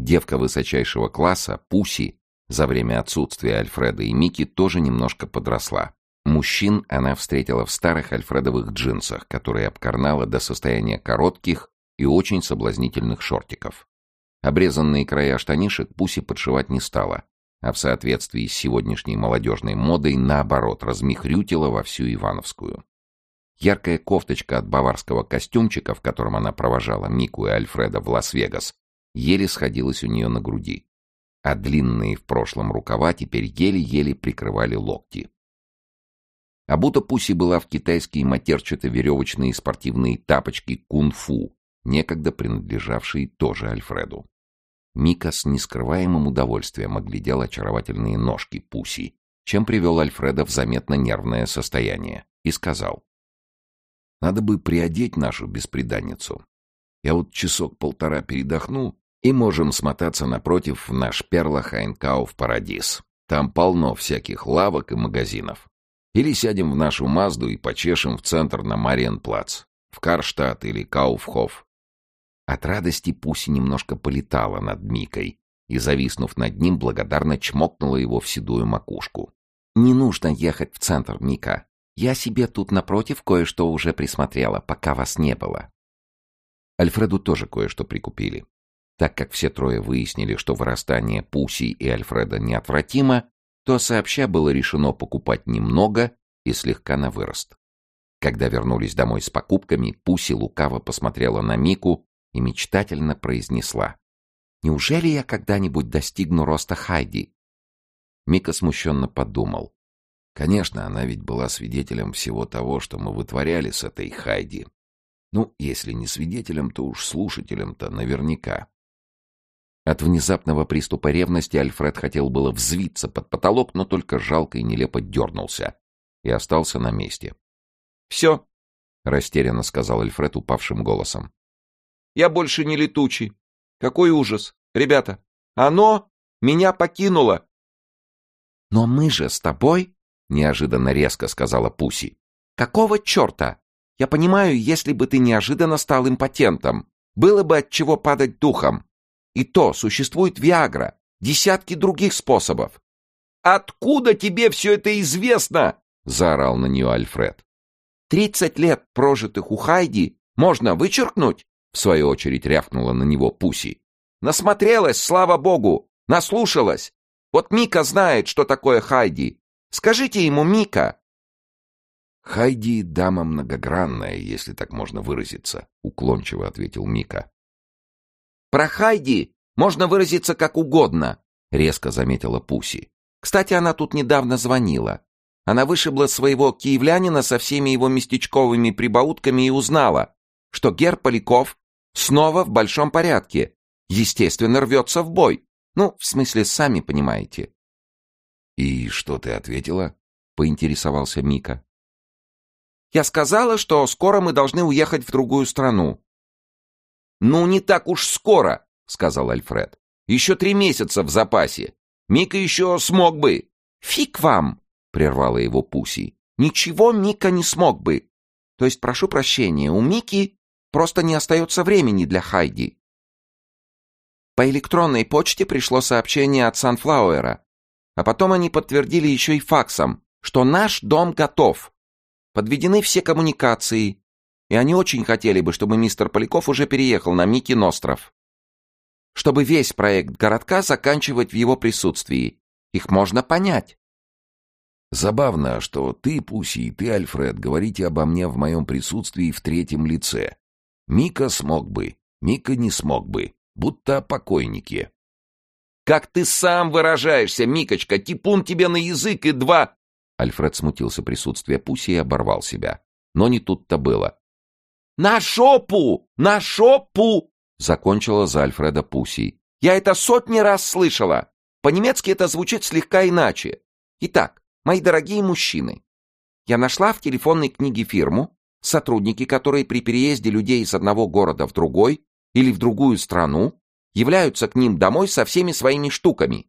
Девка высочайшего класса, Пуси, за время отсутствия Альфреда и Мики тоже немножко подросла. Мужчин она встретила в старых альфредовых джинсах, которые обкорнала до состояния коротких и очень соблазнительных шортиков. Обрезанные края штанишек Пуси подшивать не стала, а в соответствии с сегодняшней молодежной модой, наоборот, размихрютила во всю Ивановскую. Яркая кофточка от баварского костюмчика, в котором она провожала Мику и Альфреда в Лас-Вегас, еле сходилась у нее на груди, а длинные в прошлом рукава теперь еле-еле прикрывали локти. Обута Пуси была в китайские матерчато-веревочные спортивные тапочки кунг-фу, некогда принадлежавшие тоже Альфреду. Мика с нескрываемым удовольствием оглядел очаровательные ножки Пуси, чем привел Альфреда в заметно нервное состояние, и сказал. «Надо бы приодеть нашу бесприданницу. Я вот часок-полтора передохну, и можем смотаться напротив в наш Перла Хайнкау в Парадис. Там полно всяких лавок и магазинов. Или сядем в нашу Мазду и почешем в центр на Мариенплац, в Карштадт или Кауфхоф. От радости Пуси немножко полетала над Микой и, зависнув над ним, благодарно чмокнула его в седую макушку. «Не нужно ехать в центр, Мика. Я себе тут напротив кое-что уже присмотрела, пока вас не было». Альфреду тоже кое-что прикупили. Так как все трое выяснили, что вырастание Пуси и Альфреда неотвратимо, то сообща было решено покупать немного и слегка на вырост. Когда вернулись домой с покупками, Пуси лукаво посмотрела на Мику и мечтательно произнесла. «Неужели я когда-нибудь достигну роста Хайди?» Мика смущенно подумал. Конечно, она ведь была свидетелем всего того, что мы вытворяли с этой Хайди. Ну, если не свидетелем, то уж слушателем-то наверняка. От внезапного приступа ревности Альфред хотел было взвиться под потолок, но только жалко и нелепо дернулся и остался на месте. «Все», — растерянно сказал Альфред упавшим голосом. Я больше не летучий. Какой ужас. Ребята, оно меня покинуло. Но мы же с тобой, неожиданно резко сказала Пуси. Какого черта? Я понимаю, если бы ты неожиданно стал импотентом, было бы от чего падать духом. И то существует Виагра, десятки других способов. Откуда тебе все это известно? заорал на нее Альфред. Тридцать лет, прожитых у Хайди, можно вычеркнуть? В свою очередь рявкнула на него Пуси. «Насмотрелась, слава богу! Наслушалась! Вот Мика знает, что такое Хайди! Скажите ему, Мика!» «Хайди — дама многогранная, если так можно выразиться», — уклончиво ответил Мика. «Про Хайди можно выразиться как угодно», — резко заметила Пуси. «Кстати, она тут недавно звонила. Она вышибла своего киевлянина со всеми его местечковыми прибаутками и узнала, что Гер Поляков Снова в большом порядке. Естественно, рвется в бой. Ну, в смысле, сами понимаете. «И что ты ответила?» — поинтересовался Мика. «Я сказала, что скоро мы должны уехать в другую страну». «Ну, не так уж скоро», — сказал Альфред. «Еще три месяца в запасе. Мика еще смог бы». «Фиг вам!» — прервала его Пуси. «Ничего Мика не смог бы. То есть, прошу прощения, у Мики Просто не остается времени для Хайди. По электронной почте пришло сообщение от Санфлауэра, а потом они подтвердили еще и факсом, что наш дом готов. Подведены все коммуникации, и они очень хотели бы, чтобы мистер Поляков уже переехал на Микин остров. Чтобы весь проект городка заканчивать в его присутствии. Их можно понять. Забавно, что ты, Пуси, и ты, Альфред, говорите обо мне в моем присутствии в третьем лице. Мика смог бы, Мика не смог бы, будто о покойнике. «Как ты сам выражаешься, Микочка, типун тебе на язык и два...» Альфред смутился присутствия Пуси и оборвал себя. Но не тут-то было. «На шопу! На шопу!» Закончила за Альфреда Пуси. «Я это сотни раз слышала. По-немецки это звучит слегка иначе. Итак, мои дорогие мужчины, я нашла в телефонной книге фирму, Сотрудники, которые при переезде людей из одного города в другой или в другую страну являются к ним домой со всеми своими штуками.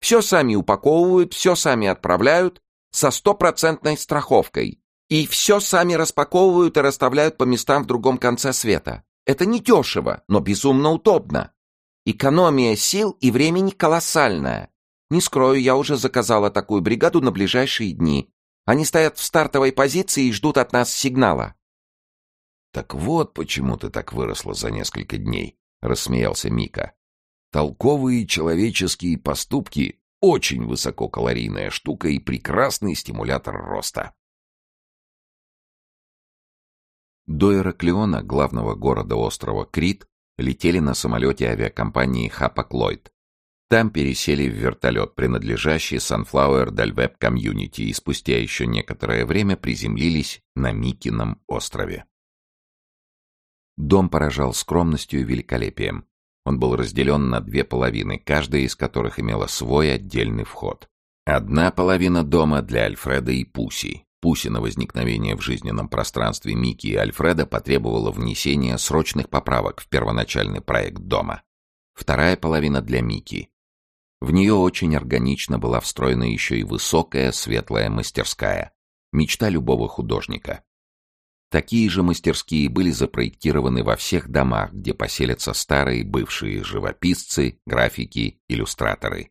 Все сами упаковывают, все сами отправляют со стопроцентной страховкой. И все сами распаковывают и расставляют по местам в другом конце света. Это не дешево, но безумно удобно. Экономия сил и времени колоссальная. Не скрою, я уже заказала такую бригаду на ближайшие дни. Они стоят в стартовой позиции и ждут от нас сигнала. Так вот почему ты так выросла за несколько дней, рассмеялся Мика. Толковые человеческие поступки — очень высококалорийная штука и прекрасный стимулятор роста. До Ираклиона, главного города острова Крит, летели на самолете авиакомпании Хапак-Ллойд. Там пересели в вертолет, принадлежащий Sunflower Web Community, и спустя еще некоторое время приземлились на Микином острове. Дом поражал скромностью и великолепием. Он был разделен на две половины, каждая из которых имела свой отдельный вход. Одна половина дома для Альфреда и Пуси. Пуси на возникновение в жизненном пространстве Мики и Альфреда потребовала внесения срочных поправок в первоначальный проект дома. Вторая половина для Мики. В нее очень органично была встроена еще и высокая светлая мастерская. Мечта любого художника. Такие же мастерские были запроектированы во всех домах, где поселятся старые бывшие живописцы, графики, иллюстраторы.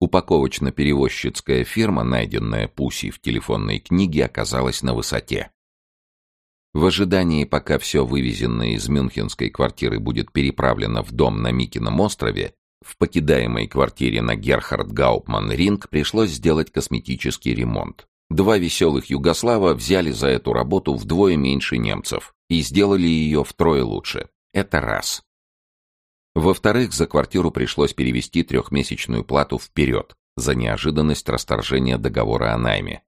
Упаковочно-перевозчицкая фирма, найденная Пуси в телефонной книге, оказалась на высоте. В ожидании, пока все вывезенное из мюнхенской квартиры будет переправлено в дом на Микином острове, в покидаемой квартире на Герхард Гаупман Ринг пришлось сделать косметический ремонт. Два веселых югослава взяли за эту работу вдвое меньше немцев и сделали ее втрое лучше. Это раз. Во-вторых, за квартиру пришлось перевести трехмесячную плату вперед за неожиданность расторжения договора о найме.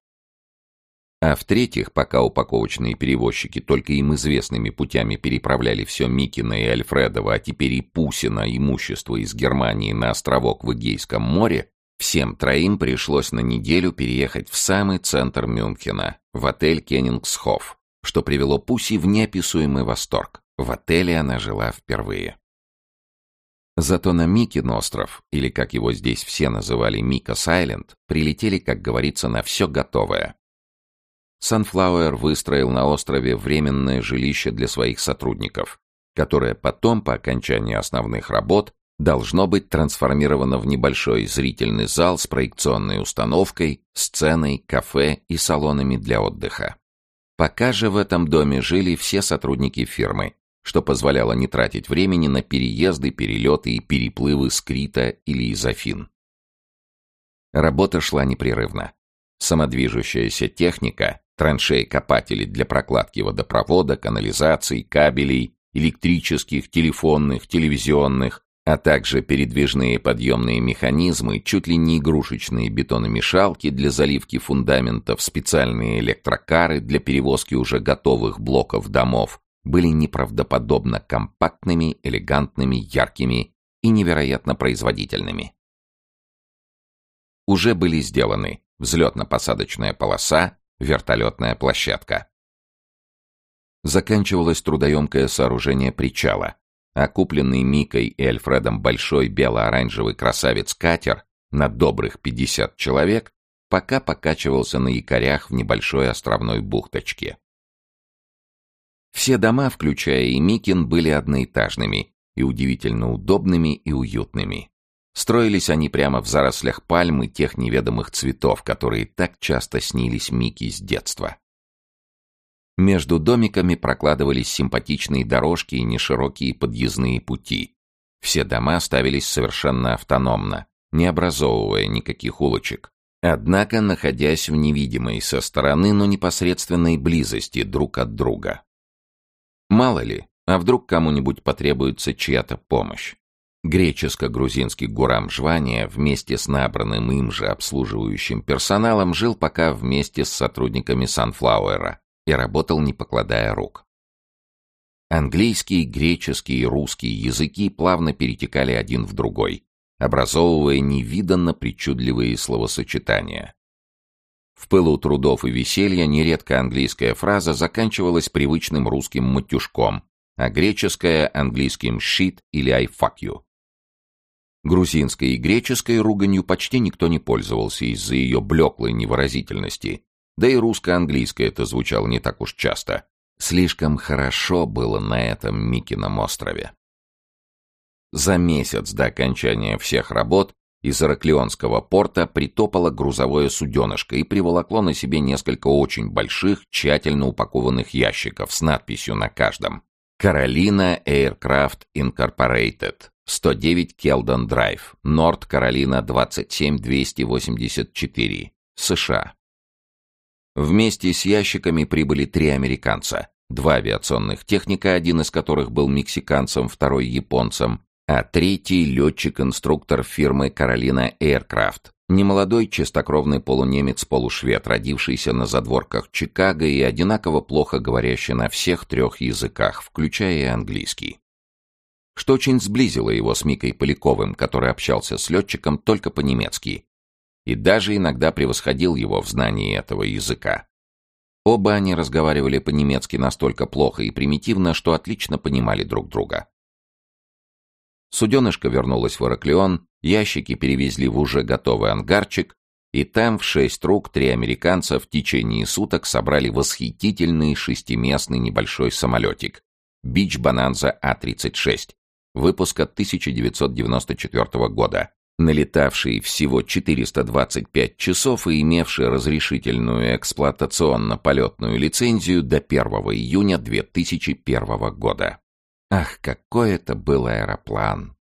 А в-третьих, пока упаковочные перевозчики только им известными путями переправляли все Микина и Альфредова, а теперь и Пусина имущество из Германии на островок в Эгейском море, Всем троим пришлось на неделю переехать в самый центр Мюнхена, в отель Кеннингсхоф, что привело Пуси в неописуемый восторг. В отеле она жила впервые. Зато на Микин остров, или как его здесь все называли Мика Сайленд, прилетели, как говорится, на все готовое. Sunflower выстроил на острове временное жилище для своих сотрудников, которое потом, по окончании основных работ, должно быть трансформировано в небольшой зрительный зал с проекционной установкой, сценой, кафе и салонами для отдыха. Пока же в этом доме жили все сотрудники фирмы, что позволяло не тратить времени на переезды, перелеты и переплывы с Крита или из Афин. Работа шла непрерывно. Самодвижущаяся техника, траншеи-копатели для прокладки водопровода, канализации, кабелей, электрических, телефонных, телевизионных, а также передвижные подъемные механизмы, чуть ли не игрушечные бетономешалки для заливки фундаментов, специальные электрокары для перевозки уже готовых блоков домов, были неправдоподобно компактными, элегантными, яркими и невероятно производительными. Уже были сделаны взлетно-посадочная полоса, вертолетная площадка. Заканчивалось трудоемкое сооружение причала, а купленный Микой и Альфредом большой бело-оранжевый красавец-катер на добрых 50 человек пока покачивался на якорях в небольшой островной бухточке. Все дома, включая и Микин, были одноэтажными и удивительно удобными и уютными. Строились они прямо в зарослях пальмы тех неведомых цветов, которые так часто снились Мики с детства. Между домиками прокладывались симпатичные дорожки и неширокие подъездные пути. Все дома ставились совершенно автономно, не образовывая никаких улочек. Однако, находясь в невидимой со стороны, но непосредственной близости друг от друга. Мало ли, а вдруг кому-нибудь потребуется чья-то помощь. Греческо-грузинский Гурам Жвания вместе с набранным им же обслуживающим персоналом жил пока вместе с сотрудниками Санфлауэра и работал не покладая рук. Английский, греческий и русский языки плавно перетекали один в другой, образовывая невиданно причудливые словосочетания. В пылу трудов и веселья нередко английская фраза заканчивалась привычным русским матюшком, а греческая — английским «shit» или «I fuck you». Грузинской и греческой руганью почти никто не пользовался из-за ее блеклой невыразительности, да и русско-английское это звучало не так уж часто. Слишком хорошо было на этом Микином острове. За месяц до окончания всех работ из Ираклионского порта притопало грузовое суденышко и приволокло на себе несколько очень больших, тщательно упакованных ящиков с надписью на каждом «Каролина Aircraft Incorporated», 109 Келдон Драйв, Норт Каролина 27284, США. Вместе с ящиками прибыли три американца, два авиационных техника, один из которых был мексиканцем, второй японцем, а третий — летчик-инструктор фирмы «Каролина Aircraft», немолодой чистокровный полунемец-полушвед, родившийся на задворках Чикаго и одинаково плохо говорящий на всех трех языках, включая и английский. Что очень сблизило его с Микой Поляковым, который общался с летчиком только по-немецки, и даже иногда превосходил его в знании этого языка. Оба они разговаривали по-немецки настолько плохо и примитивно, что отлично понимали друг друга. Суденышко вернулось в Ираклион, ящики перевезли в уже готовый ангарчик, и там в шесть рук три американца в течение суток собрали восхитительный шестиместный небольшой самолетик «Бич Бананза А-36» выпуска 1994 года, налетавший всего 425 часов и имевший разрешительную эксплуатационно-полетную лицензию до 1 июня 2001 года. Ах, какой это был аэроплан!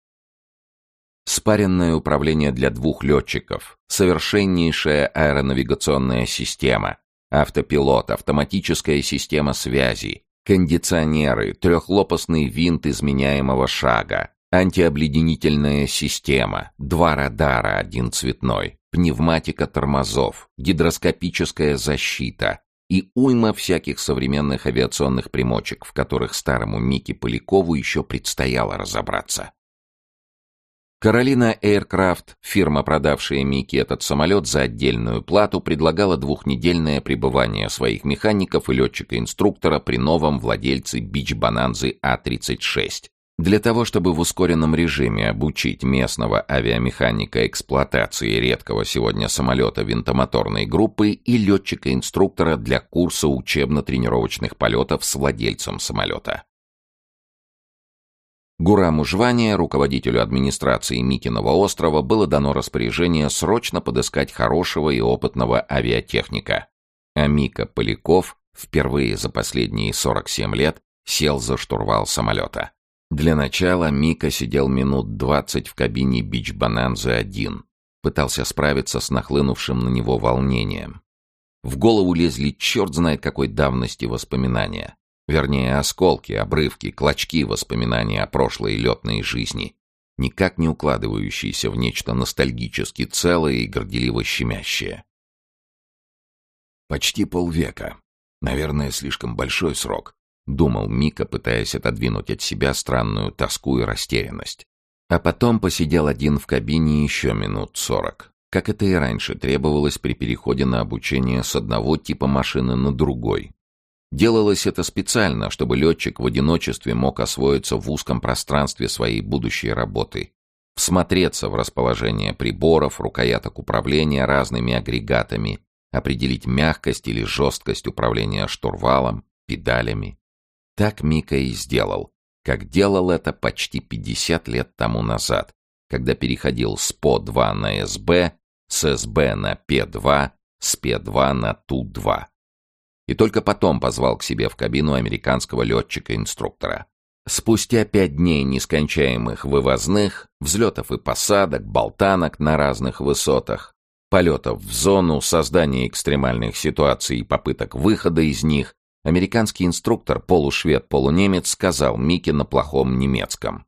Спаренное управление для двух летчиков, совершеннейшая аэронавигационная система, автопилот, автоматическая система связи, кондиционеры, трехлопастный винт изменяемого шага, антиобледенительная система, два радара, один цветной, пневматика тормозов, гидроскопическая защита, и уйма всяких современных авиационных примочек, в которых старому Мике Полякову еще предстояло разобраться. Каролина Aircraft, фирма, продавшая Микки этот самолет за отдельную плату, предлагала двухнедельное пребывание своих механиков и летчика-инструктора при новом владельце Бич-Бананзы А-36, для того, чтобы в ускоренном режиме обучить местного авиамеханика эксплуатации редкого сегодня самолета винтомоторной группы и летчика-инструктора для курса учебно-тренировочных полетов с владельцем самолета. Гураму Жвания, руководителю администрации Микиного острова, было дано распоряжение срочно подыскать хорошего и опытного авиатехника. А Мика Поляков впервые за последние 47 лет сел за штурвал самолета. Для начала Мика сидел минут двадцать в кабине Бич-Бананзы-1. Пытался справиться с нахлынувшим на него волнением. В голову лезли черт знает какой давности воспоминания. Вернее, осколки, обрывки, клочки воспоминаний о прошлой летной жизни, никак не укладывающиеся в нечто ностальгически целое и горделиво щемящее. Почти полвека. Наверное, слишком большой срок. — думал Мика, пытаясь отодвинуть от себя странную тоску и растерянность. А потом посидел один в кабине еще минут сорок. Как это и раньше требовалось при переходе на обучение с одного типа машины на другой. Делалось это специально, чтобы летчик в одиночестве мог освоиться в узком пространстве своей будущей работы, всмотреться в расположение приборов, рукояток управления разными агрегатами, определить мягкость или жесткость управления штурвалом, педалями. Так Мика и сделал, как делал это почти 50 лет тому назад, когда переходил с ПО-2 на СБ, с СБ на Пе-2, с Пе-2 на Ту-2. И только потом позвал к себе в кабину американского летчика-инструктора. Спустя пять дней нескончаемых вывозных, взлетов и посадок, болтанок на разных высотах, полетов в зону, создания экстремальных ситуаций и попыток выхода из них, Американский инструктор, полушвед-полунемец, сказал Мике на плохом немецком.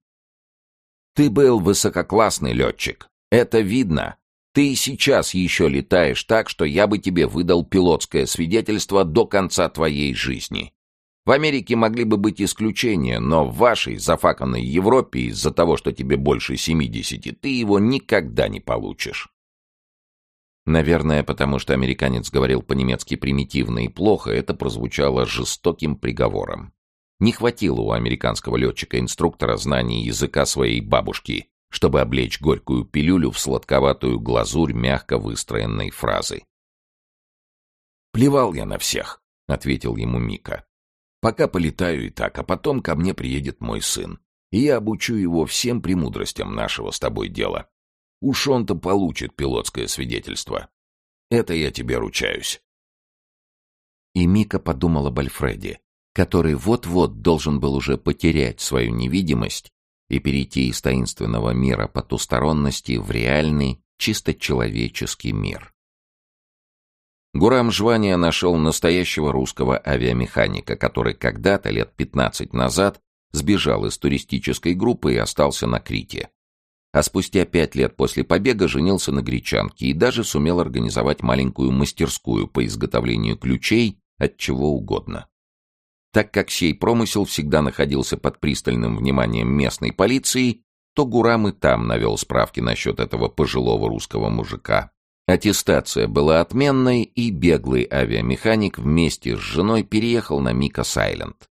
«Ты был высококлассный летчик. Это видно. Ты и сейчас еще летаешь так, что я бы тебе выдал пилотское свидетельство до конца твоей жизни. В Америке могли бы быть исключения, но в вашей зафаканной Европе из-за того, что тебе больше 70, ты его никогда не получишь. Наверное, потому что американец говорил по-немецки примитивно и плохо, это прозвучало жестоким приговором. Не хватило у американского летчика-инструктора знаний языка своей бабушки, чтобы облечь горькую пилюлю в сладковатую глазурь мягко выстроенной фразы. «Плевал я на всех», — ответил ему Мика. «Пока полетаю и так, а потом ко мне приедет мой сын. и я обучу его всем премудростям нашего с тобой дела. Уж он-то получит пилотское свидетельство. Это я тебе ручаюсь. И Мика подумала об Альфреде, который вот-вот должен был уже потерять свою невидимость и перейти из таинственного мира потусторонности в реальный, чисто человеческий мир. Гурам Жвания нашел настоящего русского авиамеханика, который когда-то, лет 15 назад, сбежал из туристической группы и остался на Крите. А спустя пять лет после побега женился на гречанке и даже сумел организовать маленькую мастерскую по изготовлению ключей от чего угодно. Так как сей промысел всегда находился под пристальным вниманием местной полиции, то Гурам и там навел справки насчет этого пожилого русского мужика. Аттестация была отменной, и беглый авиамеханик вместе с женой переехал на Мика Сайленд.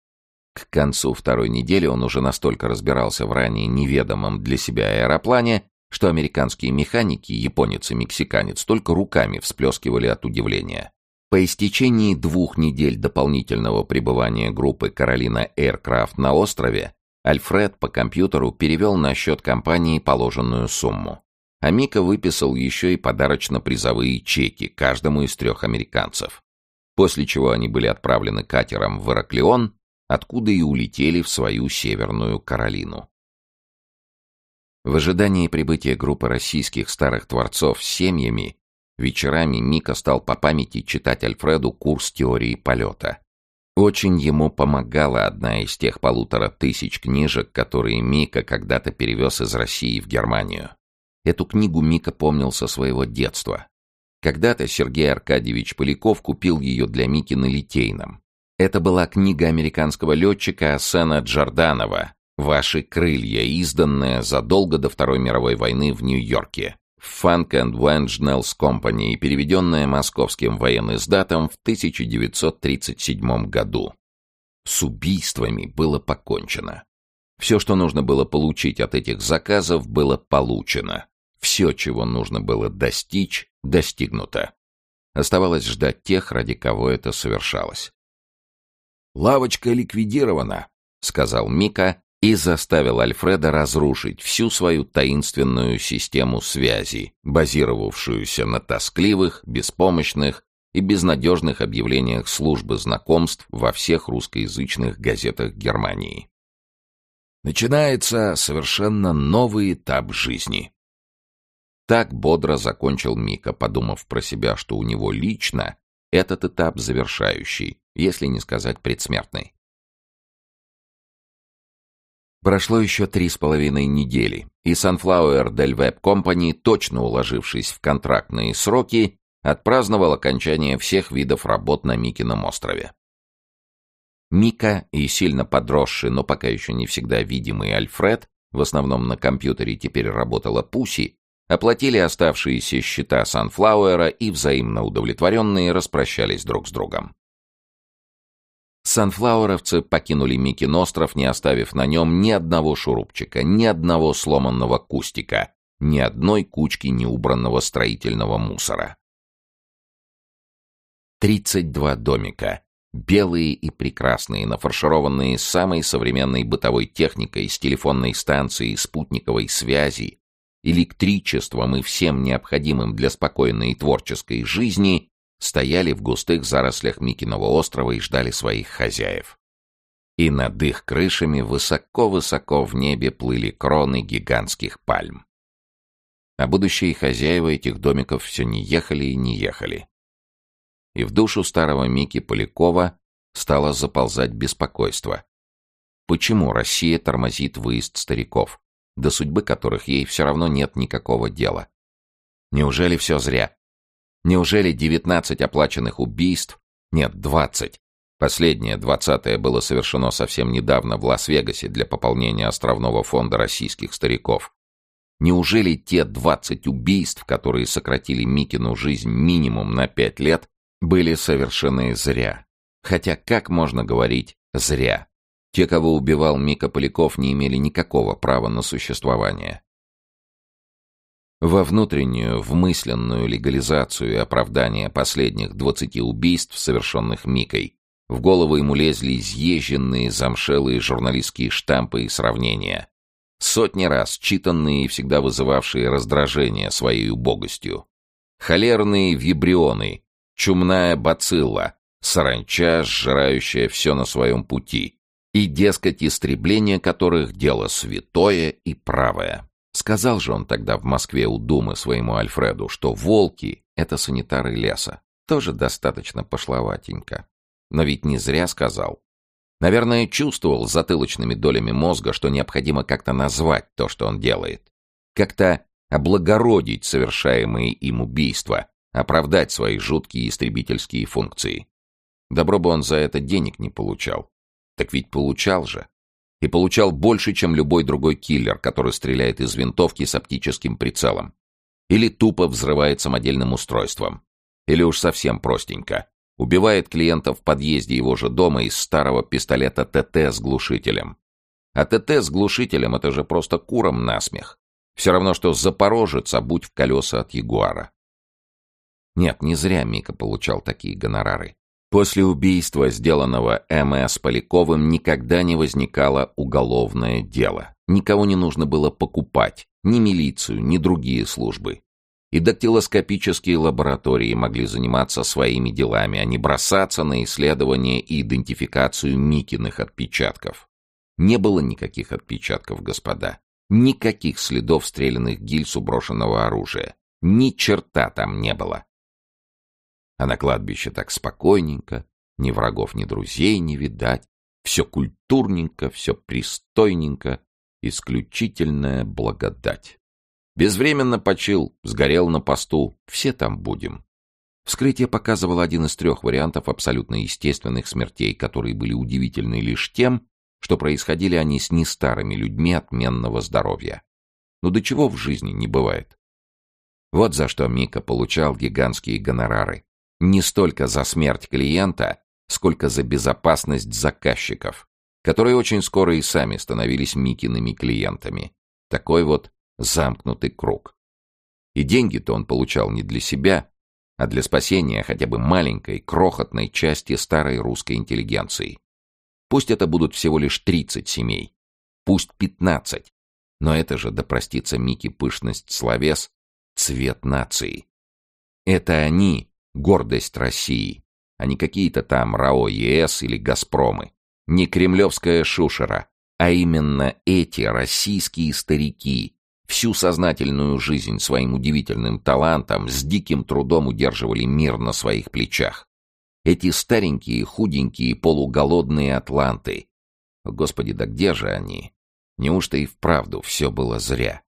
К концу второй недели он уже настолько разбирался в ранее неведомом для себя аэроплане, что американские механики, японец и мексиканец, только руками всплескивали от удивления. По истечении двух недель дополнительного пребывания группы «Каролина Aircraft на острове Альфред по компьютеру перевел на счет компании положенную сумму. А Мика выписал еще и подарочно-призовые чеки каждому из трех американцев. После чего они были отправлены катером в Ираклион, откуда и улетели в свою Северную Каролину. В ожидании прибытия группы российских старых творцов с семьями Вечерами Мика стал по памяти читать Альфреду курс теории полета. Очень ему помогала одна из тех полутора тысяч книжек, которые Мика когда-то перевез из России в Германию. Эту книгу Мика помнил со своего детства. Когда-то Сергей Аркадьевич Поляков купил ее для Мики на Литейном. Это была книга американского летчика Асена Джорданова «Ваши крылья», изданная задолго до Второй мировой войны в Нью-Йорке. Funk and Wangels Company, переведенная московским военным издатом в 1937 году. С убийствами было покончено. Все, что нужно было получить от этих заказов, было получено. Все, чего нужно было достичь, достигнуто. Оставалось ждать тех, ради кого это совершалось. «Лавочка ликвидирована», — сказал Мика, и заставил Альфреда разрушить всю свою таинственную систему связи, базировавшуюся на тоскливых, беспомощных и безнадежных объявлениях службы знакомств во всех русскоязычных газетах Германии. Начинается совершенно новый этап жизни. Так бодро закончил Мика, подумав про себя, что у него лично этот этап завершающий, если не сказать предсмертный. Прошло еще три с половиной недели, и Sunflower Del Web Company, точно уложившись в контрактные сроки, отпраздновал окончание всех видов работ на Микином острове. Мика и сильно подросший, но пока еще не всегда видимый Альфред, в основном на компьютере теперь работала Пуси, оплатили оставшиеся счета Санфлауэра и взаимно удовлетворенные распрощались друг с другом. Санфлауэровцы покинули Микин остров, не оставив на нем ни одного шурупчика, ни одного сломанного кустика, ни одной кучки неубранного строительного мусора. Тридцать два домика, белые и прекрасные, нафаршированные самой современной бытовой техникой с телефонной станцией, спутниковой связи, электричеством и всем необходимым для спокойной и творческой жизни, стояли в густых зарослях Микиного острова и ждали своих хозяев. И над их крышами высоко-высоко в небе плыли кроны гигантских пальм. А будущие хозяева этих домиков все не ехали и не ехали. И в душу старого Мики Полякова стало заползать беспокойство. Почему Россия тормозит выезд стариков, до судьбы которых ей все равно нет никакого дела? Неужели все зря? Неужели 19 оплаченных убийств? Нет, 20. Последнее, двадцатое, было совершено совсем недавно в Лас-Вегасе для пополнения островного фонда российских стариков. Неужели те 20 убийств, которые сократили Микину жизнь минимум на 5 лет, были совершены зря? Хотя как можно говорить «зря»? Те, кого убивал Мика Поляков, не имели никакого права на существование. Во внутреннюю, в мысленную легализацию и оправдание последних двадцати убийств, совершенных Микой, в голову ему лезли изъезженные, замшелые журналистские штампы и сравнения. Сотни раз читанные и всегда вызывавшие раздражение своей убогостью. Холерные вибрионы, чумная бацилла, саранча, сжирающая все на своем пути, и, дескать, истребление которых дело святое и правое. Сказал же он тогда в Москве у Думы своему Альфреду, что волки — это санитары леса. Тоже достаточно пошловатенько. Но ведь не зря сказал. Наверное, чувствовал затылочными долями мозга, что необходимо как-то назвать то, что он делает. Как-то облагородить совершаемые им убийства, оправдать свои жуткие истребительские функции. Добро бы он за это денег не получал. Так ведь получал же. И получал больше, чем любой другой киллер, который стреляет из винтовки с оптическим прицелом. Или тупо взрывает самодельным устройством. Или уж совсем простенько. Убивает клиента в подъезде его же дома из старого пистолета ТТ с глушителем. А ТТ с глушителем — это же просто куром насмех. Все равно, что Запорожец, а будь в колеса от Ягуара. Нет, не зря Мика получал такие гонорары. После убийства, сделанного М.С. Поляковым, никогда не возникало уголовное дело. Никого не нужно было покупать, ни милицию, ни другие службы. И дактилоскопические лаборатории могли заниматься своими делами, а не бросаться на исследование и идентификацию Микиных отпечатков. Не было никаких отпечатков, господа. Никаких следов стрелянных гильз у брошенного оружия. Ни черта там не было. А на кладбище так спокойненько, ни врагов, ни друзей не видать. Все культурненько, все пристойненько, исключительная благодать. Безвременно почил, сгорел на посту, все там будем. Вскрытие показывало один из трех вариантов абсолютно естественных смертей, которые были удивительны лишь тем, что происходили они с нестарыми людьми отменного здоровья. Но до чего в жизни не бывает. Вот за что Мика получал гигантские гонорары. Не столько за смерть клиента, сколько за безопасность заказчиков, которые очень скоро и сами становились Микиными клиентами. Такой вот замкнутый круг. И деньги-то он получал не для себя, а для спасения хотя бы маленькой, крохотной части старой русской интеллигенции. Пусть это будут всего лишь 30 семей, пусть 15, но это же, да простится Микки пышность словес, цвет нации. Это они, гордость России, а не какие-то там РАО ЕС или Газпромы. Не кремлевская шушера, а именно эти российские старики, всю сознательную жизнь своим удивительным талантом с диким трудом удерживали мир на своих плечах. Эти старенькие, худенькие, полуголодные атланты. Господи, да где же они? Неужто и вправду все было зря?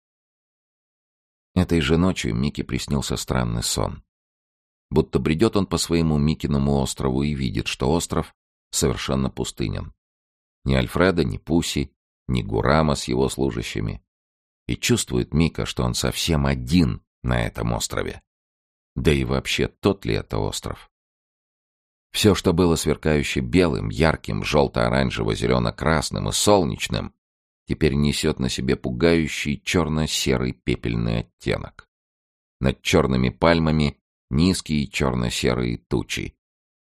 Этой же ночью Микки приснился странный сон. Будто бредет он по своему Микиному острову и видит, что остров совершенно пустынен. Ни Альфреда, ни Пуси, ни Гурама с его служащими. И чувствует Мика, что он совсем один на этом острове. Да и вообще, тот ли это остров? Все, что было сверкающе белым, ярким, желто-оранжево-зелено-красным и солнечным, теперь несет на себе пугающий черно-серый пепельный оттенок. Над черными пальмами низкие черно-серые тучи,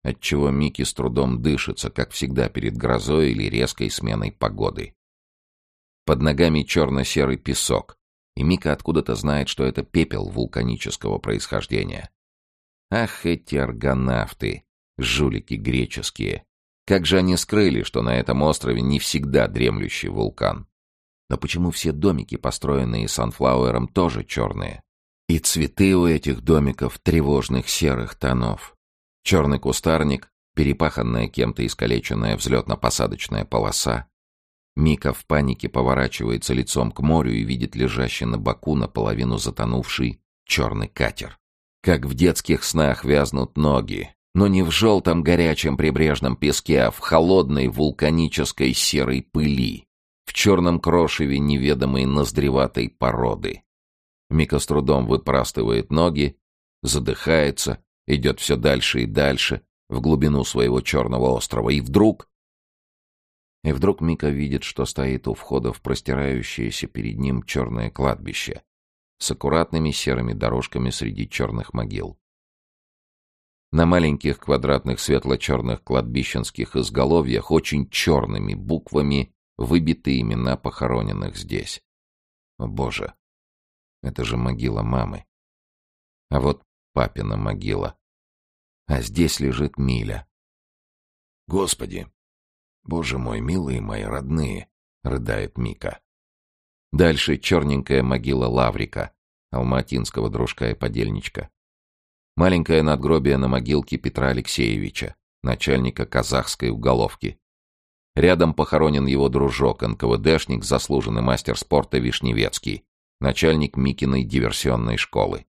отчего Микки с трудом дышится, как всегда перед грозой или резкой сменой погоды. Под ногами черно-серый песок, и Мика откуда-то знает, что это пепел вулканического происхождения. Ах, эти аргонавты, жулики греческие! Как же они скрыли, что на этом острове не всегда дремлющий вулкан? Но почему все домики, построенные Санфлауэром, тоже черные? И цветы у этих домиков тревожных серых тонов. Черный кустарник, перепаханная кем-то искалеченная взлетно-посадочная полоса. Мика в панике поворачивается лицом к морю и видит лежащий на боку наполовину затонувший черный катер. Как в детских снах вязнут ноги, но не в желтом горячем прибрежном песке, а в холодной вулканической серой пыли, в черном крошеве неведомой ноздреватой породы. Мика с трудом выпрастывает ноги, задыхается, идет все дальше и дальше, в глубину своего черного острова. И вдруг... И вдруг Мика видит, что стоит у входа в простирающееся перед ним черное кладбище с аккуратными серыми дорожками среди черных могил. На маленьких квадратных светло-черных кладбищенских изголовьях очень черными буквами выбиты имена похороненных здесь. О, боже, это же могила мамы. А вот папина могила. А здесь лежит Миля. Господи! Боже мой, милые мои родные! — рыдает Мика. Дальше черненькая могила Лаврика, алматинского дружка и подельничка. Маленькое надгробие на могилке Петра Алексеевича, начальника казахской уголовки. Рядом похоронен его дружок, НКВДшник, заслуженный мастер спорта Вишневецкий, начальник Микиной диверсионной школы.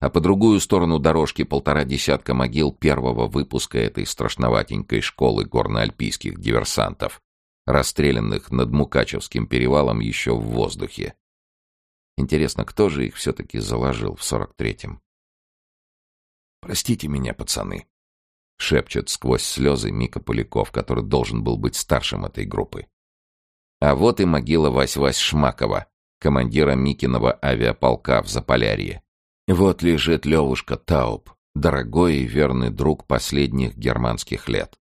А по другую сторону дорожки полтора десятка могил первого выпуска этой страшноватенькой школы горно-альпийских диверсантов, расстрелянных над Мукачевским перевалом еще в воздухе. Интересно, кто же их все-таки заложил в сорок третьем? «Простите меня, пацаны», — шепчет сквозь слезы Мика Поляков, который должен был быть старшим этой группы. А вот и могила Вась-Вась Шмакова, командира Микиного авиаполка в Заполярье. Вот лежит Левушка Тауб, дорогой и верный друг последних германских лет.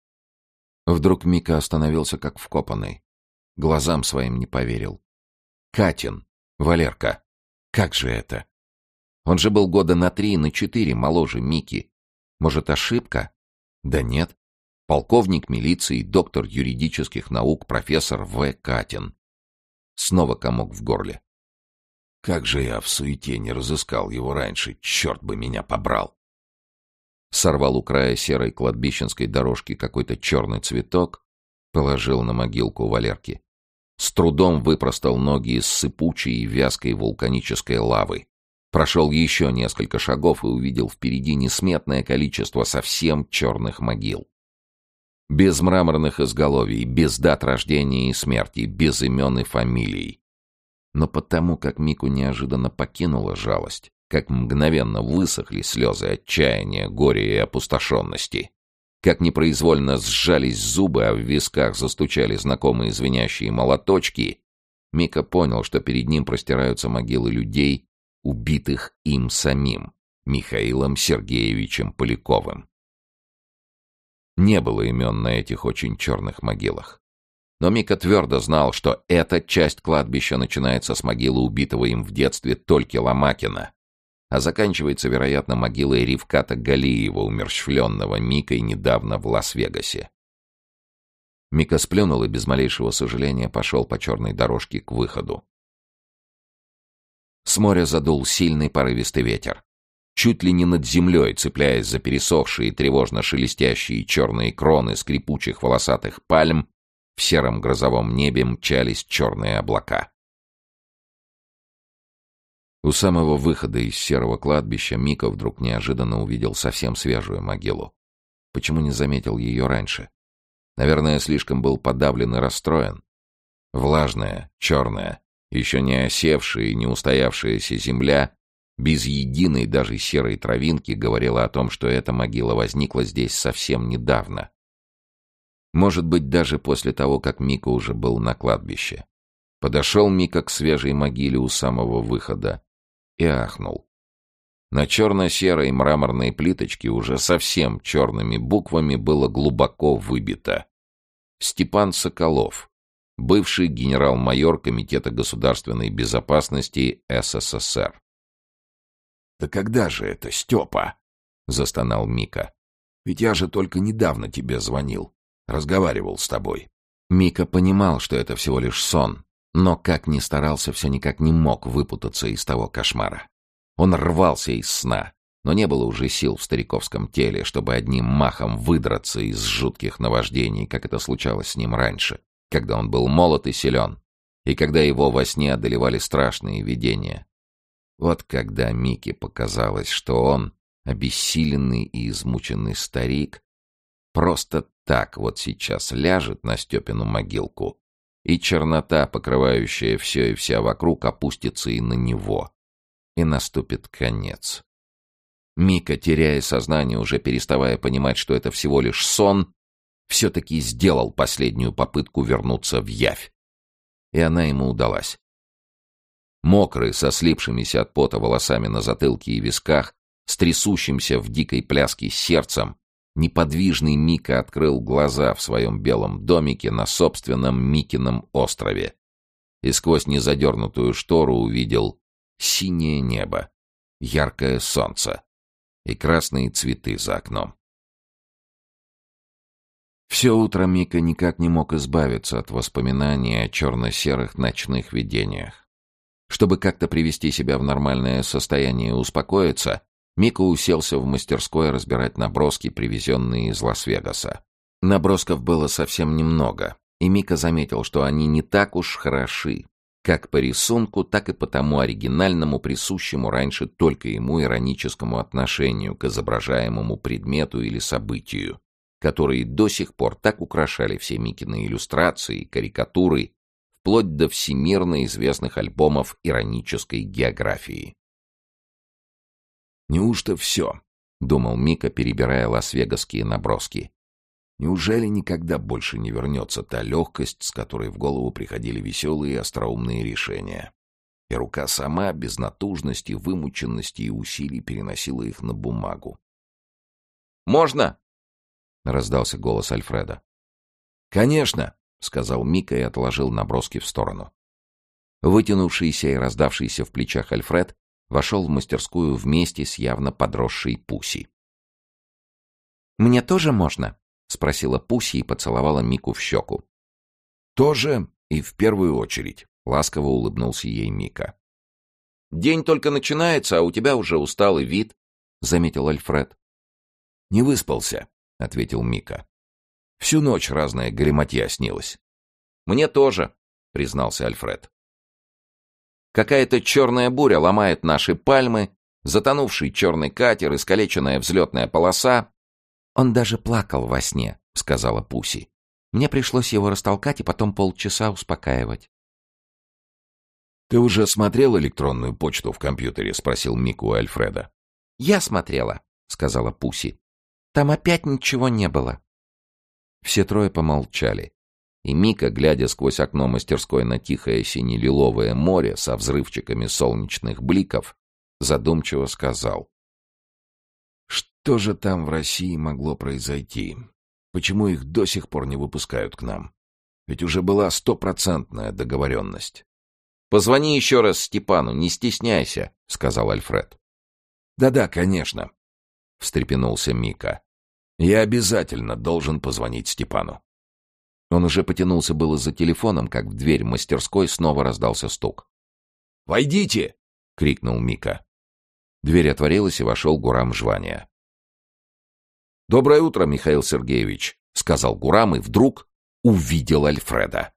Вдруг Мика остановился как вкопанный. Глазам своим не поверил. Катин, Валерка, как же это? Он же был года на три, на четыре моложе Мики. Может, ошибка? Да нет. Полковник милиции, доктор юридических наук, профессор В. Катин. Снова комок в горле. Как же я в суете не разыскал его раньше, черт бы меня побрал! сорвал у края серой кладбищенской дорожки какой-то черный цветок, положил на могилку Валерки. С трудом выпростал ноги из сыпучей и вязкой вулканической лавы. Прошел еще несколько шагов и увидел впереди несметное количество совсем черных могил. Без мраморных изголовий, без дат рождения и смерти, без имен и фамилий. Но потому, как Мику неожиданно покинула жалость, как мгновенно высохли слезы отчаяния, горя и опустошенности. Как непроизвольно сжались зубы, а в висках застучали знакомые звенящие молоточки, Мика понял, что перед ним простираются могилы людей, убитых им самим, Михаилом Сергеевичем Поляковым. Не было имен на этих очень черных могилах. Но Мика твердо знал, что эта часть кладбища начинается с могилы убитого им в детстве Тольки Ломакина, а заканчивается, вероятно, могилой Ривката Галиева, умерщвленного Микой недавно в Лас-Вегасе. Мика сплюнул и без малейшего сожаления пошел по черной дорожке к выходу. С моря задул сильный порывистый ветер. Чуть ли не над землей, цепляясь за пересохшие, тревожно шелестящие черные кроны скрипучих волосатых пальм, в сером грозовом небе мчались черные облака. У самого выхода из серого кладбища Мика вдруг неожиданно увидел совсем свежую могилу. Почему не заметил ее раньше? Наверное, слишком был подавлен и расстроен. Влажная, черная, еще не осевшая и не устоявшаяся земля, без единой даже серой травинки, говорила о том, что эта могила возникла здесь совсем недавно. Может быть, даже после того, как Мика уже был на кладбище. Подошел Мика к свежей могиле у самого выхода и ахнул. На черно-серой мраморной плиточке уже совсем черными буквами было глубоко выбито. Степан Соколов, бывший генерал-майор Комитета государственной безопасности СССР. «Да когда же это, Степа?» — застонал Мика. «Ведь я же только недавно тебе звонил, разговаривал с тобой». Мика понимал, что это всего лишь сон, но как ни старался, все никак не мог выпутаться из того кошмара. Он рвался из сна, но не было уже сил в стариковском теле, чтобы одним махом выдраться из жутких наваждений, как это случалось с ним раньше, когда он был молод и силен, и когда его во сне одолевали страшные видения. Вот когда Мике показалось, что он, обессиленный и измученный старик, просто так вот сейчас ляжет на Степину могилку и чернота, покрывающая все и вся вокруг, опустится и на него. И наступит конец. Мика, теряя сознание, уже переставая понимать, что это всего лишь сон, все-таки сделал последнюю попытку вернуться в явь. И она ему удалась. Мокрый, со слипшимися от пота волосами на затылке и висках, с трясущимся в дикой пляске сердцем, Неподвижный Мика открыл глаза в своем белом домике на собственном Микином острове. и сквозь незадернутую штору увидел синее небо, яркое солнце и красные цветы за окном. Все утро Мика никак не мог избавиться от воспоминаний о черно-серых ночных видениях. Чтобы как-то привести себя в нормальное состояние и успокоиться, Мика уселся в мастерской разбирать наброски, привезенные из Лас-Вегаса. Набросков было совсем немного, и Мика заметил, что они не так уж хороши, как по рисунку, так и по тому оригинальному, присущему раньше только ему ироническому отношению к изображаемому предмету или событию, которые до сих пор так украшали все Микины иллюстрации, карикатуры, вплоть до всемирно известных альбомов иронической географии. «Неужто все?» — думал Мика, перебирая лас-вегасские наброски. Неужели никогда больше не вернется та легкость, с которой в голову приходили веселые и остроумные решения? И рука сама, без натужности, вымученности и усилий, переносила их на бумагу. «Можно?» — раздался голос Альфреда. «Конечно!» — сказал Мика и отложил наброски в сторону. Вытянувшийся и раздавшийся в плечах Альфред вошел в мастерскую вместе с явно подросшей Пуси. «Мне тоже можно?» — спросила Пуси и поцеловала Мику в щеку. «Тоже и в первую очередь», — ласково улыбнулся ей Мика. «День только начинается, а у тебя уже усталый вид», — заметил Альфред. «Не выспался», — ответил Мика. «Всю ночь разная галиматья снилась». «Мне тоже», — признался Альфред. «Какая-то черная буря ломает наши пальмы, затонувший черный катер, искалеченная взлетная полоса, «Он даже плакал во сне», — сказала Пуси. «Мне пришлось его растолкать и потом полчаса успокаивать». «Ты уже смотрел электронную почту в компьютере?» — спросил Мику у Альфреда. «Я смотрела», — сказала Пуси. «Там опять ничего не было». Все трое помолчали. И Мика, глядя сквозь окно мастерской на тихое сине-лиловое море со взрывчиками солнечных бликов, задумчиво сказал. Что же там в России могло произойти? Почему их до сих пор не выпускают к нам? Ведь уже была стопроцентная договоренность. «Позвони еще раз Степану, не стесняйся», — сказал Альфред. «Да-да, конечно», — встрепенулся Мика. «Я обязательно должен позвонить Степану». Он уже потянулся было за телефоном, как в дверь мастерской снова раздался стук. «Войдите!» — крикнул Мика. Дверь отворилась, и вошел Гурам Жвания. «Доброе утро, Михаил Сергеевич», — сказал Гурам и вдруг увидел Альфреда.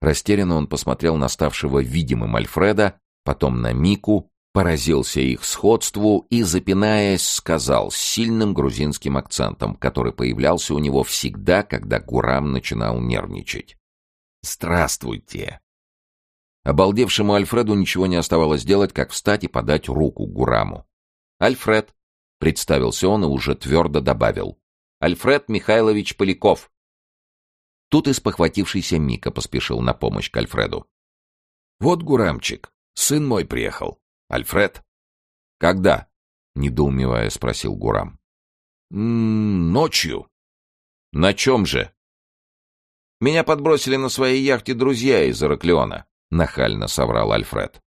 Растерянно он посмотрел на ставшего видимым Альфреда, потом на Мику, поразился их сходству и, запинаясь, сказал с сильным грузинским акцентом, который появлялся у него всегда, когда Гурам начинал нервничать. «Здравствуйте!» Обалдевшему Альфреду ничего не оставалось делать, как встать и подать руку Гураму. «Альфред, Представился он и уже твердо добавил. «Альфред Михайлович Поляков». Тут испохватившийся Мика поспешил на помощь к Альфреду. «Вот Гурамчик, сын мой приехал. Альфред?» «Когда?» — недоумевая спросил Гурам. «М -м, «Ночью». «На чем же?» «Меня подбросили на своей яхте друзья из Ираклиона», — нахально соврал Альфред.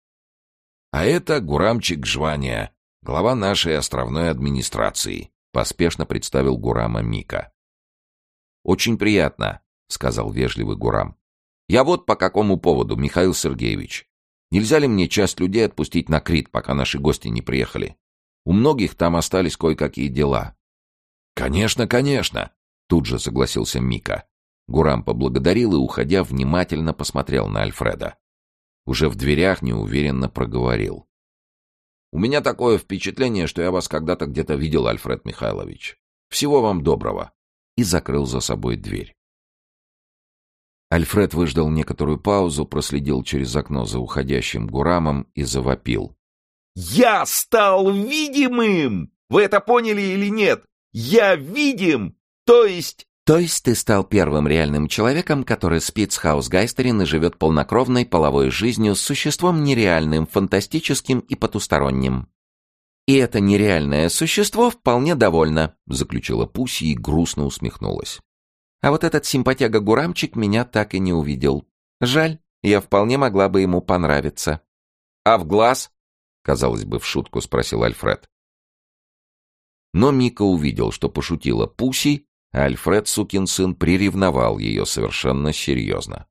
«А это Гурамчик Жвания, глава нашей островной администрации», — поспешно представил Гурама Мика. «Очень приятно», — сказал вежливый Гурам. «Я вот по какому поводу, Михаил Сергеевич. Нельзя ли мне часть людей отпустить на Крит, пока наши гости не приехали? У многих там остались кое-какие дела». «Конечно, конечно», — тут же согласился Мика. Гурам поблагодарил и, уходя, внимательно посмотрел на Альфреда. Уже в дверях неуверенно проговорил. У меня такое впечатление, что я вас когда-то где-то видел, Альфред Михайлович. Всего вам доброго. И закрыл за собой дверь. Альфред выждал некоторую паузу, проследил через окно за уходящим Гурамом и завопил. «Я стал видимым! Вы это поняли или нет? Я видим! То есть то есть ты стал первым реальным человеком, который спит с Хаусгайстерин и живет полнокровной половой жизнью с существом нереальным, фантастическим и потусторонним. И это нереальное существо вполне довольно, заключила Пуси и грустно усмехнулась. А вот этот симпатяга Гурамчик меня так и не увидел. Жаль, Я вполне могла бы ему понравиться. А в глаз? Казалось бы, в шутку спросил Альфред. Но Мика увидел, что пошутила Пуси, а Альфред, сукин сын, приревновал ее совершенно серьезно.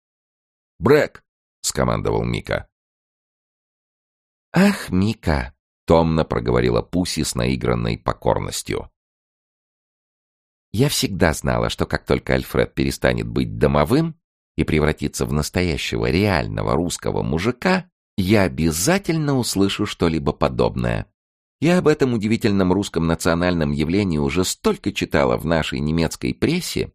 «Брэк!» — скомандовал Мика. «Ах, Мика!» — томно проговорила Пуси с наигранной покорностью. «Я всегда знала, что как только Альфред перестанет быть домовым и превратится в настоящего реального русского мужика, я обязательно услышу что-либо подобное. Я об этом удивительном русском национальном явлении уже столько читала в нашей немецкой прессе.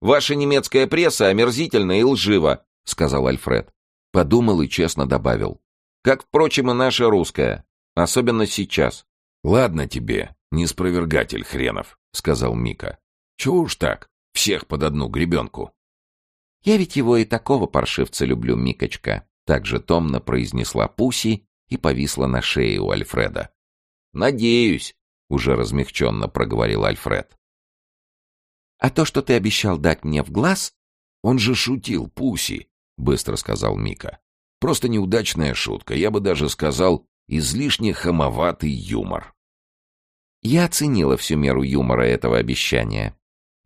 «Ваша немецкая пресса омерзительна и лжива», — сказал Альфред. Подумал и честно добавил. «Как, впрочем, и наша русская. Особенно сейчас». «Ладно тебе, неспровергатель хренов», — сказал Мика. «Чего уж так, всех под одну гребенку». «Я ведь его и такого паршивца люблю, Микочка», — также томно произнесла Пуси и повисла на шее у Альфреда. «Надеюсь», — уже размягченно проговорил Альфред. «А то, что ты обещал дать мне в глаз...» «Он же шутил, Пуси», — быстро сказал Мика. «Просто неудачная шутка, я бы даже сказал, излишне хамоватый юмор». Я оценила всю меру юмора этого обещания.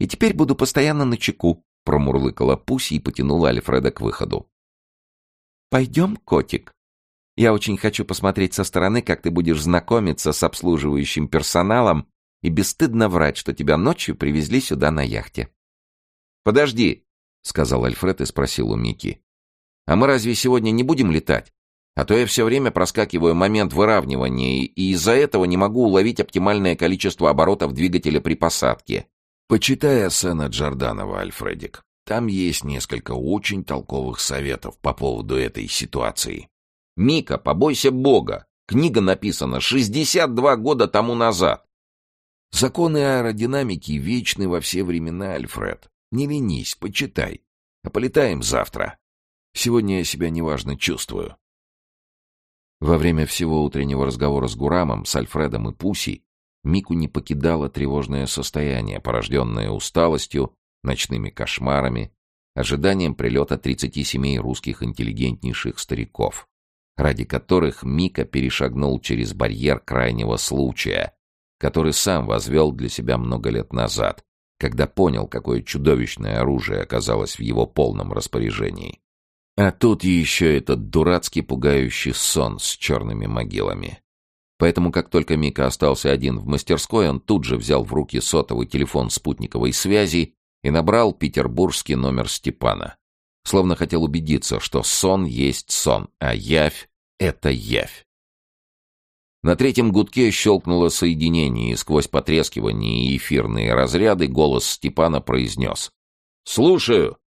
И теперь буду постоянно на чеку, промурлыкала Пуси и потянула Альфреда к выходу. «Пойдем, котик?» Я очень хочу посмотреть со стороны, как ты будешь знакомиться с обслуживающим персоналом и бесстыдно врать, что тебя ночью привезли сюда на яхте. «Подожди», — сказал Альфред и спросил у Мики. «А мы разве сегодня не будем летать? А то я все время проскакиваю момент выравнивания, и из-за этого не могу уловить оптимальное количество оборотов двигателя при посадке». «Почитай Асена Джорданова, Альфредик. Там есть несколько очень толковых советов по поводу этой ситуации». Мика, побойся Бога. Книга написана 62 года тому назад. Законы аэродинамики вечны во все времена, Альфред. Не ленись, почитай. А полетаем завтра. Сегодня я себя неважно чувствую. Во время всего утреннего разговора с Гурамом, с Альфредом и Пуси, Мику не покидало тревожное состояние, порожденное усталостью, ночными кошмарами, ожиданием прилета 37 русских интеллигентнейших стариков ради которых Мика перешагнул через барьер крайнего случая, который сам возвел для себя много лет назад, когда понял, какое чудовищное оружие оказалось в его полном распоряжении. А тут еще этот дурацкий пугающий сон с черными могилами. Поэтому, как только Мика остался один в мастерской, он тут же взял в руки сотовый телефон спутниковой связи и набрал петербургский номер Степана. Словно хотел убедиться, что сон есть сон, а явь — это явь. На третьем гудке щелкнуло соединение, и сквозь потрескивание и эфирные разряды голос Степана произнес. «Слушаю!»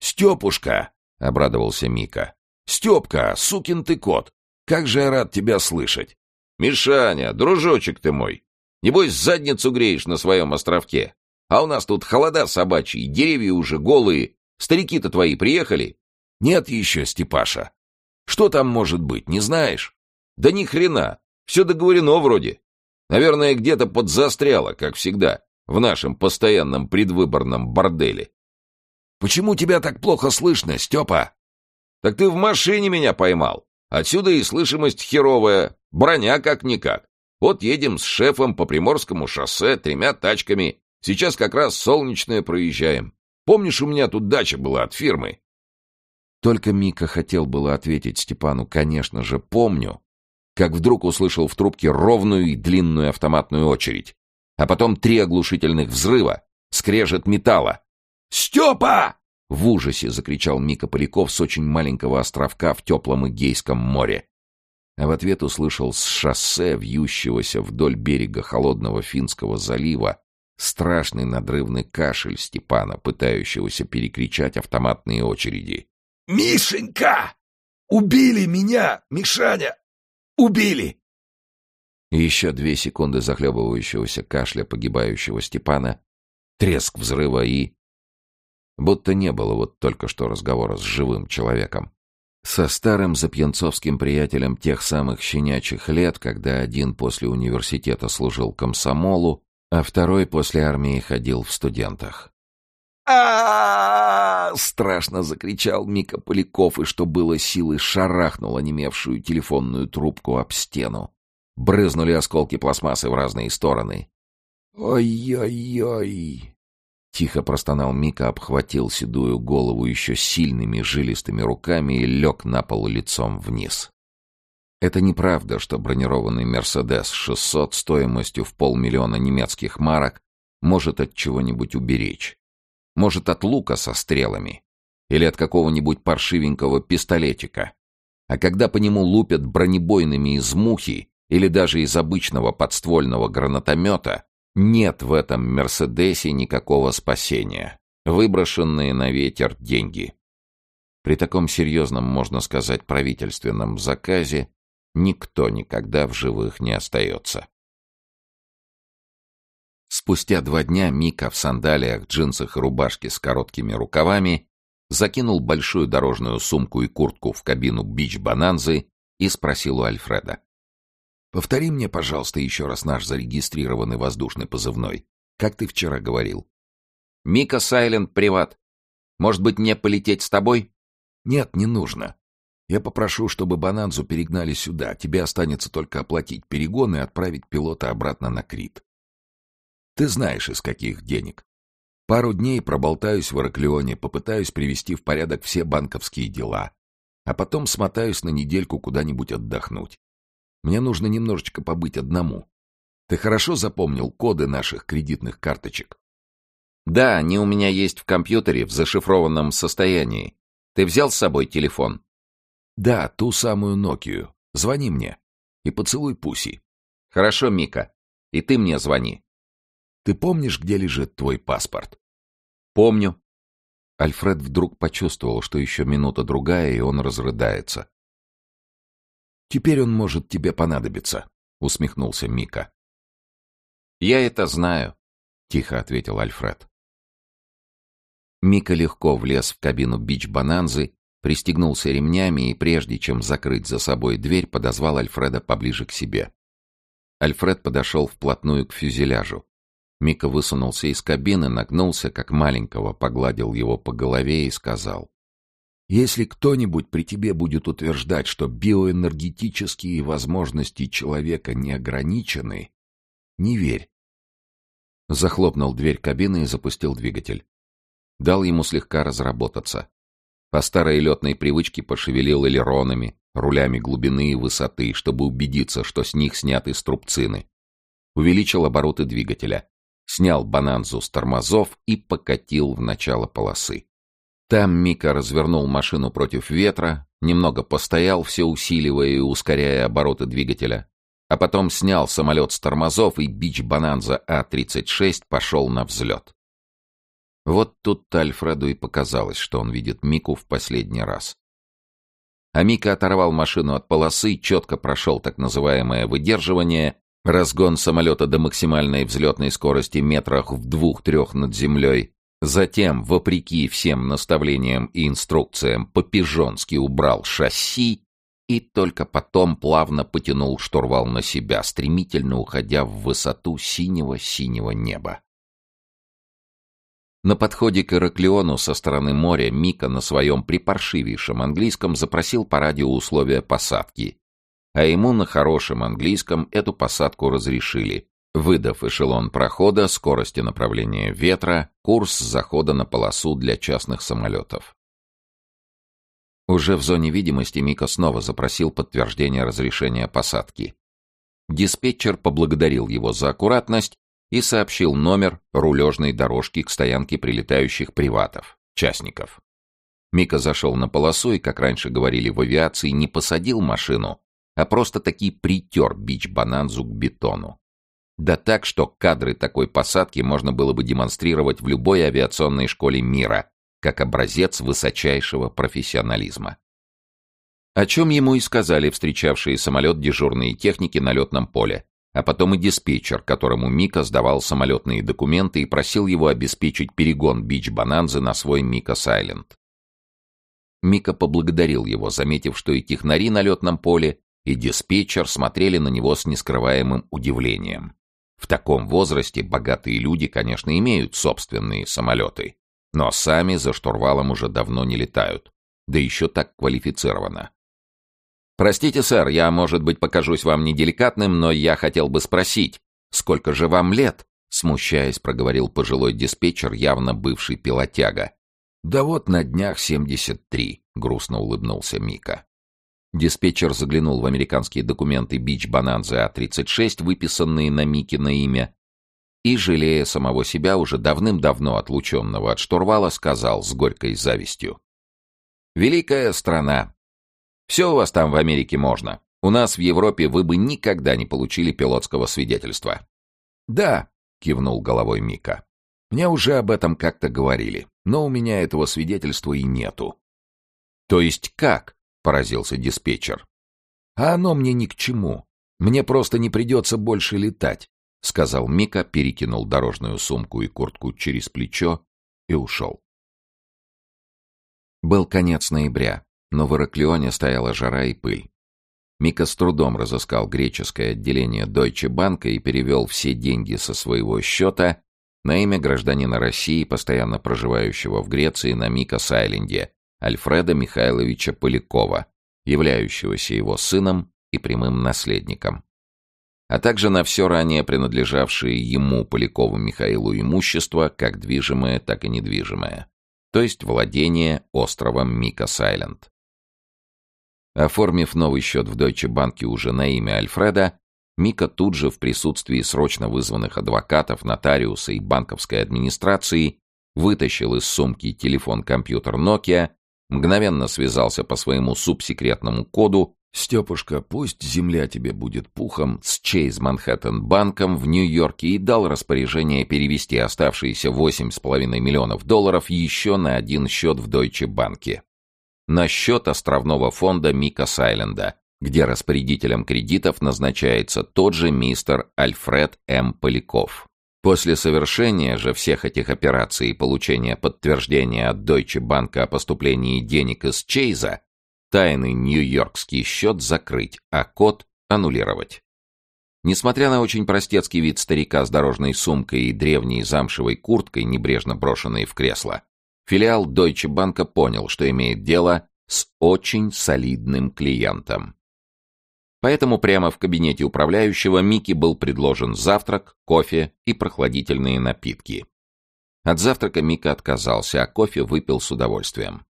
«Степушка!» — обрадовался Мика. «Степка, сукин ты кот! Как же я рад тебя слышать!» «Мишаня, дружочек ты мой! Небось, задницу греешь на своем островке! А у нас тут холода собачьи, деревья уже голые, Старики-то твои приехали? Нет еще, Степаша. Что там может быть, не знаешь? Да ни хрена. Все договорено вроде. Наверное, где-то подзастряло, как всегда, в нашем постоянном предвыборном борделе. Почему тебя так плохо слышно, Степа? Так ты в машине меня поймал. Отсюда и слышимость херовая, броня как-никак. Вот едем с шефом по Приморскому шоссе тремя тачками. Сейчас как раз солнечное проезжаем. Помнишь, у меня тут дача была от фирмы?» Только Мика хотел было ответить Степану, конечно же, помню, как вдруг услышал в трубке ровную и длинную автоматную очередь, а потом три оглушительных взрыва, скрежет металла. «Степа!» — в ужасе закричал Мика Поляков с очень маленького островка в теплом Игейском море. А в ответ услышал с шоссе, вьющегося вдоль берега холодного Финского залива, Страшный надрывный кашель Степана, пытающегося перекричать автоматные очереди. «Мишенька! Убили меня, Мишаня! Убили!» И еще две секунды захлебывающегося кашля погибающего Степана, треск взрыва и... Будто не было вот только что разговора с живым человеком. Со старым запьянцовским приятелем тех самых щенячьих лет, когда один после университета служил комсомолу, а второй после армии ходил в студентах. а Страшно закричал Мика Поляков, и что было силы, шарахнул онемевшую телефонную трубку об стену. Брызнули осколки пластмассы в разные стороны. «Ой-ой-ой!» Тихо простонал Мика, обхватил седую голову еще сильными жилистыми руками и лег на пол лицом вниз. Это неправда, что бронированный «Мерседес» 600 стоимостью в полмиллиона немецких марок может от чего-нибудь уберечь. Может, от лука со стрелами. Или от какого-нибудь паршивенького пистолетика. А когда по нему лупят бронебойными из мухи или даже из обычного подствольного гранатомета, нет в этом «Мерседесе» никакого спасения. Выброшенные на ветер деньги. При таком серьезном, можно сказать, правительственном заказе никто никогда в живых не остается. Спустя два дня Мика в сандалиях, джинсах и рубашке с короткими рукавами закинул большую дорожную сумку и куртку в кабину бич-бананзы и спросил у Альфреда. «Повтори мне, пожалуйста, еще раз наш зарегистрированный воздушный позывной. Как ты вчера говорил?» «Мика Сайленд, приват. Может быть, мне полететь с тобой?» «Нет, не нужно. Я попрошу, чтобы Бананзу перегнали сюда. Тебе останется только оплатить перегон и отправить пилота обратно на Крит. Ты знаешь, из каких денег. Пару дней проболтаюсь в Ираклионе, попытаюсь привести в порядок все банковские дела, а потом смотаюсь на недельку куда-нибудь отдохнуть. Мне нужно немножечко побыть одному. Ты хорошо запомнил коды наших кредитных карточек? Да, они у меня есть в компьютере в зашифрованном состоянии. Ты взял с собой телефон? Да, ту самую Нокию. Звони мне. И поцелуй Пуси. Хорошо, Мика. И ты мне звони. Ты помнишь, где лежит твой паспорт? Помню. Альфред вдруг почувствовал, что еще минута-другая, и он разрыдается. «Теперь он может тебе понадобиться», — усмехнулся Мика. «Я это знаю», — тихо ответил Альфред. Мика легко влез в кабину бич-бананзы, пристегнулся ремнями и, прежде чем закрыть за собой дверь, подозвал Альфреда поближе к себе. Альфред подошел вплотную к фюзеляжу. Мика высунулся из кабины, нагнулся, как маленького, погладил его по голове и сказал. «Если кто-нибудь при тебе будет утверждать, что биоэнергетические возможности человека не ограничены, не верь». Захлопнул дверь кабины и запустил двигатель. Дал ему слегка разработаться. По старой летной привычке пошевелил элеронами, рулями глубины и высоты, чтобы убедиться, что с них сняты струбцины. Увеличил обороты двигателя снял бананзу с тормозов и покатил в начало полосы. Там Мика развернул машину против ветра, немного постоял, все усиливая и ускоряя обороты двигателя, а потом снял самолет с тормозов и бич Бананза А-36 пошел на взлет. Вот тут-то Альфреду и показалось, что он видит Мику в последний раз. А Мика оторвал машину от полосы, четко прошел так называемое выдерживание Разгон самолета до максимальной взлетной скорости метрах в двух-трех над землей. Затем, вопреки всем наставлениям и инструкциям, по-пижонски убрал шасси и только потом плавно потянул штурвал на себя, стремительно уходя в высоту синего-синего неба. На подходе к Ираклиону со стороны моря Мика на своем припаршивейшем английском запросил по радио условия посадки а ему на хорошем английском эту посадку разрешили, выдав эшелон прохода, скорости направления ветра, курс захода на полосу для частных самолетов. Уже в зоне видимости Мика снова запросил подтверждение разрешения посадки. Диспетчер поблагодарил его за аккуратность и сообщил номер рулежной дорожки к стоянке прилетающих приватов, частников. Мика зашел на полосу и, как раньше говорили в авиации, не посадил машину, а просто-таки притер бич-бананзу к бетону. Да так, что кадры такой посадки можно было бы демонстрировать в любой авиационной школе мира, как образец высочайшего профессионализма. О чем ему и сказали встречавшие самолет дежурные техники на летном поле, а потом и диспетчер, которому Мика сдавал самолетные документы и просил его обеспечить перегон бич-бананзы на свой Мика Сайленд. Мика поблагодарил его, заметив, что и технари на летном поле, и диспетчер смотрели на него с нескрываемым удивлением. В таком возрасте богатые люди, конечно, имеют собственные самолеты. Но сами за штурвалом уже давно не летают. Да еще так квалифицированно. «Простите, сэр, я, может быть, покажусь вам неделикатным, но я хотел бы спросить, сколько же вам лет?» Смущаясь, проговорил пожилой диспетчер, явно бывший пилотяга. «Да вот на днях 73», — грустно улыбнулся Мика. Диспетчер заглянул в американские документы Бич Бананзы А-36, выписанные на Мики на имя, и, жалея самого себя, уже давным-давно отлученного от штурвала, сказал с горькой завистью. «Великая страна! Все у вас там в Америке можно. У нас в Европе вы бы никогда не получили пилотского свидетельства». «Да», — кивнул головой Мика. «Мне уже об этом как-то говорили, но у меня этого свидетельства и нету». «То есть как?» — поразился диспетчер. «А оно мне ни к чему. Мне просто не придется больше летать», — сказал Мика, перекинул дорожную сумку и куртку через плечо и ушел. Был конец ноября, но в Ираклионе стояла жара и пыль. Мика с трудом разыскал греческое отделение Deutsche Bank и перевел все деньги со своего счета на имя гражданина России, постоянно проживающего в Греции на Мика-Сайленде, Альфреда Михайловича Полякова, являющегося его сыном и прямым наследником. А также на все ранее принадлежавшее ему Полякову Михаилу имущество, как движимое, так и недвижимое, то есть владение островом Мика-Сайленд. Оформив новый счет в Deutsche Bank уже на имя Альфреда, Мика тут же в присутствии срочно вызванных адвокатов, нотариуса и банковской администрации вытащил из сумки телефон-компьютер Nokia, мгновенно связался по своему субсекретному коду «Степушка, пусть земля тебе будет пухом» с Chase Manhattan банком в Нью-Йорке и дал распоряжение перевести оставшиеся 8,5 миллионов долларов еще на один счет в Deutsche Bank на счет островного фонда Мика Сайленда, где распорядителем кредитов назначается тот же мистер Альфред М. Поляков. После совершения же всех этих операций и получения подтверждения от Deutsche Bank о поступлении денег из Чейза, тайный нью-йоркский счет закрыть, а код аннулировать. Несмотря на очень простецкий вид старика с дорожной сумкой и древней замшевой курткой, небрежно брошенной в кресло, филиал Deutsche Bank понял, что имеет дело с очень солидным клиентом. Поэтому прямо в кабинете управляющего Микки был предложен завтрак, кофе и прохладительные напитки. От завтрака Мика отказался, а кофе выпил с удовольствием.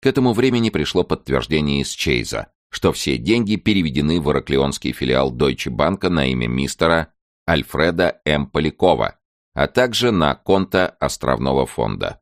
К этому времени пришло подтверждение из Чейза, что все деньги переведены в ираклионский филиал Deutsche Bank на имя мистера Альфреда М. Полякова, а также на конто островного фонда.